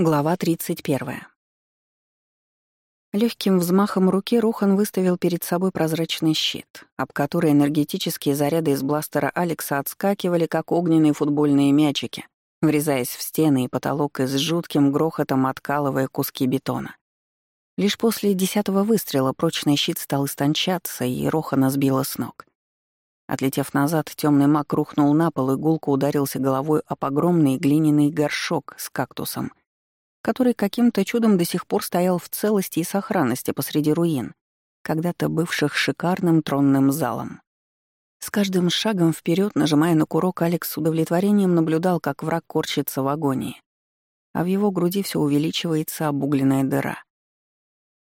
Глава 31. Легким взмахом руки Рухан выставил перед собой прозрачный щит, об который энергетические заряды из бластера Алекса отскакивали, как огненные футбольные мячики, врезаясь в стены и потолок и с жутким грохотом откалывая куски бетона. Лишь после десятого выстрела прочный щит стал истончаться, и Рохана сбило с ног. Отлетев назад, темный маг рухнул на пол и гулко ударился головой об огромный глиняный горшок с кактусом — который каким-то чудом до сих пор стоял в целости и сохранности посреди руин, когда-то бывших шикарным тронным залом. С каждым шагом вперед, нажимая на курок, Алекс с удовлетворением наблюдал, как враг корчится в агонии, а в его груди все увеличивается обугленная дыра.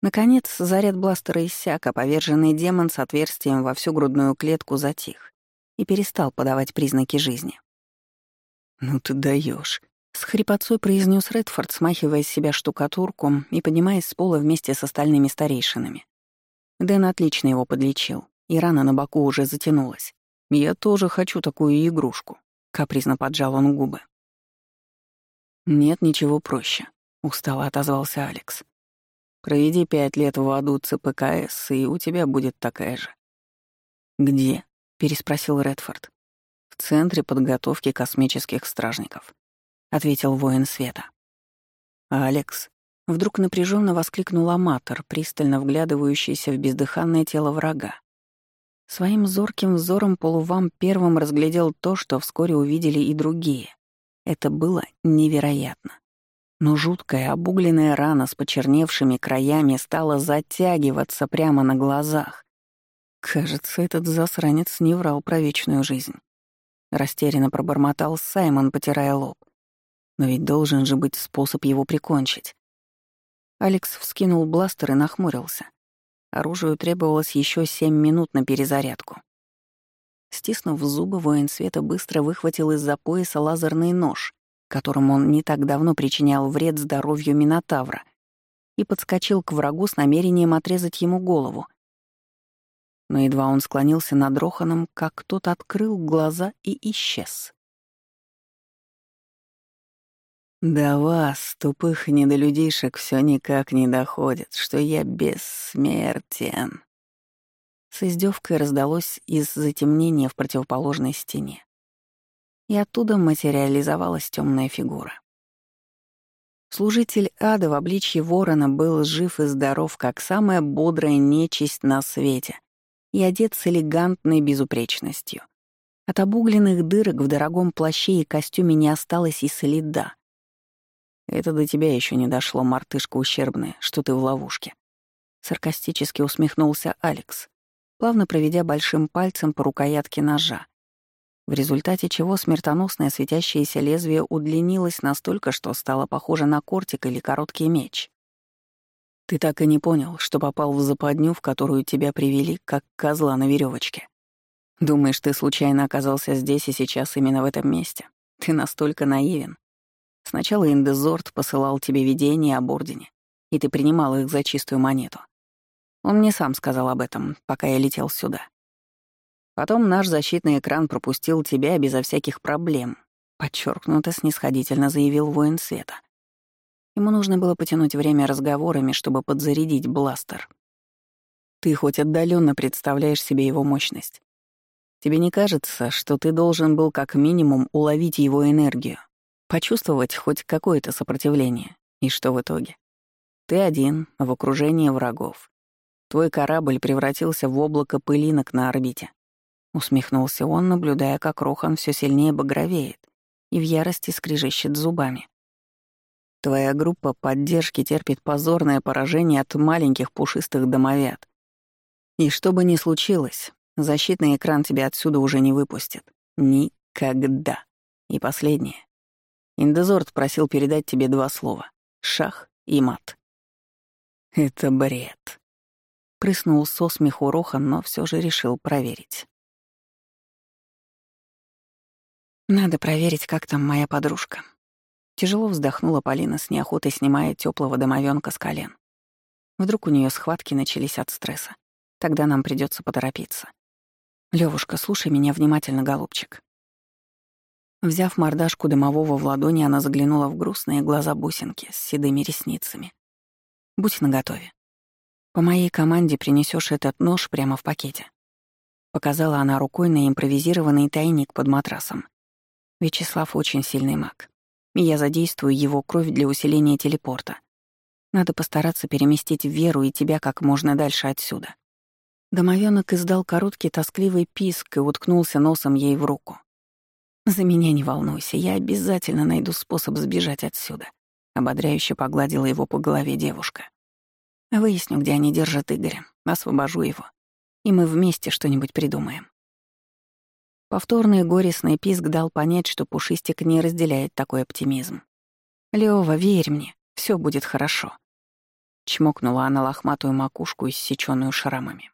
Наконец, заряд бластера иссяк, а поверженный демон с отверстием во всю грудную клетку затих и перестал подавать признаки жизни. «Ну ты даешь, с хрипотцой произнес Редфорд, смахивая с себя штукатурку и поднимаясь с пола вместе с остальными старейшинами. Дэн отлично его подлечил, и рана на боку уже затянулась. «Я тоже хочу такую игрушку», — капризно поджал он губы. «Нет ничего проще», — устало отозвался Алекс. «Проведи пять лет в аду ЦПКС, и у тебя будет такая же». «Где?» — переспросил Редфорд. «В Центре подготовки космических стражников» ответил воин света. «Алекс», — вдруг напряженно воскликнул аматор, пристально вглядывающийся в бездыханное тело врага. Своим зорким взором полувам первым разглядел то, что вскоре увидели и другие. Это было невероятно. Но жуткая обугленная рана с почерневшими краями стала затягиваться прямо на глазах. Кажется, этот засранец не врал про вечную жизнь. Растерянно пробормотал Саймон, потирая лоб. Но ведь должен же быть способ его прикончить. Алекс вскинул бластер и нахмурился. Оружию требовалось еще семь минут на перезарядку. Стиснув зубы, воин света быстро выхватил из-за пояса лазерный нож, которым он не так давно причинял вред здоровью Минотавра, и подскочил к врагу с намерением отрезать ему голову. Но едва он склонился над Роханом, как тот открыл глаза и исчез. До вас, тупых недолюдишек, все никак не доходит, что я бессмертен. С издевкой раздалось из затемнения в противоположной стене. И оттуда материализовалась темная фигура. Служитель ада в обличье ворона был жив и здоров, как самая бодрая нечисть на свете, и одет с элегантной безупречностью. От обугленных дырок в дорогом плаще и костюме не осталось и следа. Это до тебя еще не дошло, мартышка ущербная, что ты в ловушке. Саркастически усмехнулся Алекс, плавно проведя большим пальцем по рукоятке ножа, в результате чего смертоносное светящееся лезвие удлинилось настолько, что стало похоже на кортик или короткий меч. Ты так и не понял, что попал в западню, в которую тебя привели, как козла на веревочке. Думаешь, ты случайно оказался здесь и сейчас именно в этом месте? Ты настолько наивен. Сначала Индезорд посылал тебе видения об Ордене, и ты принимал их за чистую монету. Он мне сам сказал об этом, пока я летел сюда. Потом наш защитный экран пропустил тебя безо всяких проблем, подчеркнуто снисходительно заявил воин света. Ему нужно было потянуть время разговорами, чтобы подзарядить бластер. Ты хоть отдаленно представляешь себе его мощность. Тебе не кажется, что ты должен был как минимум уловить его энергию, почувствовать хоть какое-то сопротивление. И что в итоге? Ты один, в окружении врагов. Твой корабль превратился в облако пылинок на орбите. Усмехнулся он, наблюдая, как Рохан все сильнее багровеет и в ярости скрежещет зубами. Твоя группа поддержки терпит позорное поражение от маленьких пушистых домовят. И что бы ни случилось, защитный экран тебя отсюда уже не выпустит. Никогда. И последнее. Индезорд просил передать тебе два слова — шах и мат. Это бред. Прыснул со смеху Рохан, но все же решил проверить. Надо проверить, как там моя подружка. Тяжело вздохнула Полина с неохотой, снимая теплого домовенка с колен. Вдруг у нее схватки начались от стресса. Тогда нам придется поторопиться. Левушка, слушай меня внимательно, голубчик. Взяв мордашку дымового в ладони, она заглянула в грустные глаза бусинки с седыми ресницами. «Будь наготове. По моей команде принесешь этот нож прямо в пакете». Показала она рукой на импровизированный тайник под матрасом. Вячеслав очень сильный маг. И я задействую его кровь для усиления телепорта. Надо постараться переместить Веру и тебя как можно дальше отсюда. Домовенок издал короткий тоскливый писк и уткнулся носом ей в руку. «За меня не волнуйся, я обязательно найду способ сбежать отсюда», — ободряюще погладила его по голове девушка. «Выясню, где они держат Игоря, освобожу его, и мы вместе что-нибудь придумаем». Повторный горестный писк дал понять, что Пушистик не разделяет такой оптимизм. «Лёва, верь мне, все будет хорошо», — чмокнула она лохматую макушку, иссечённую шрамами.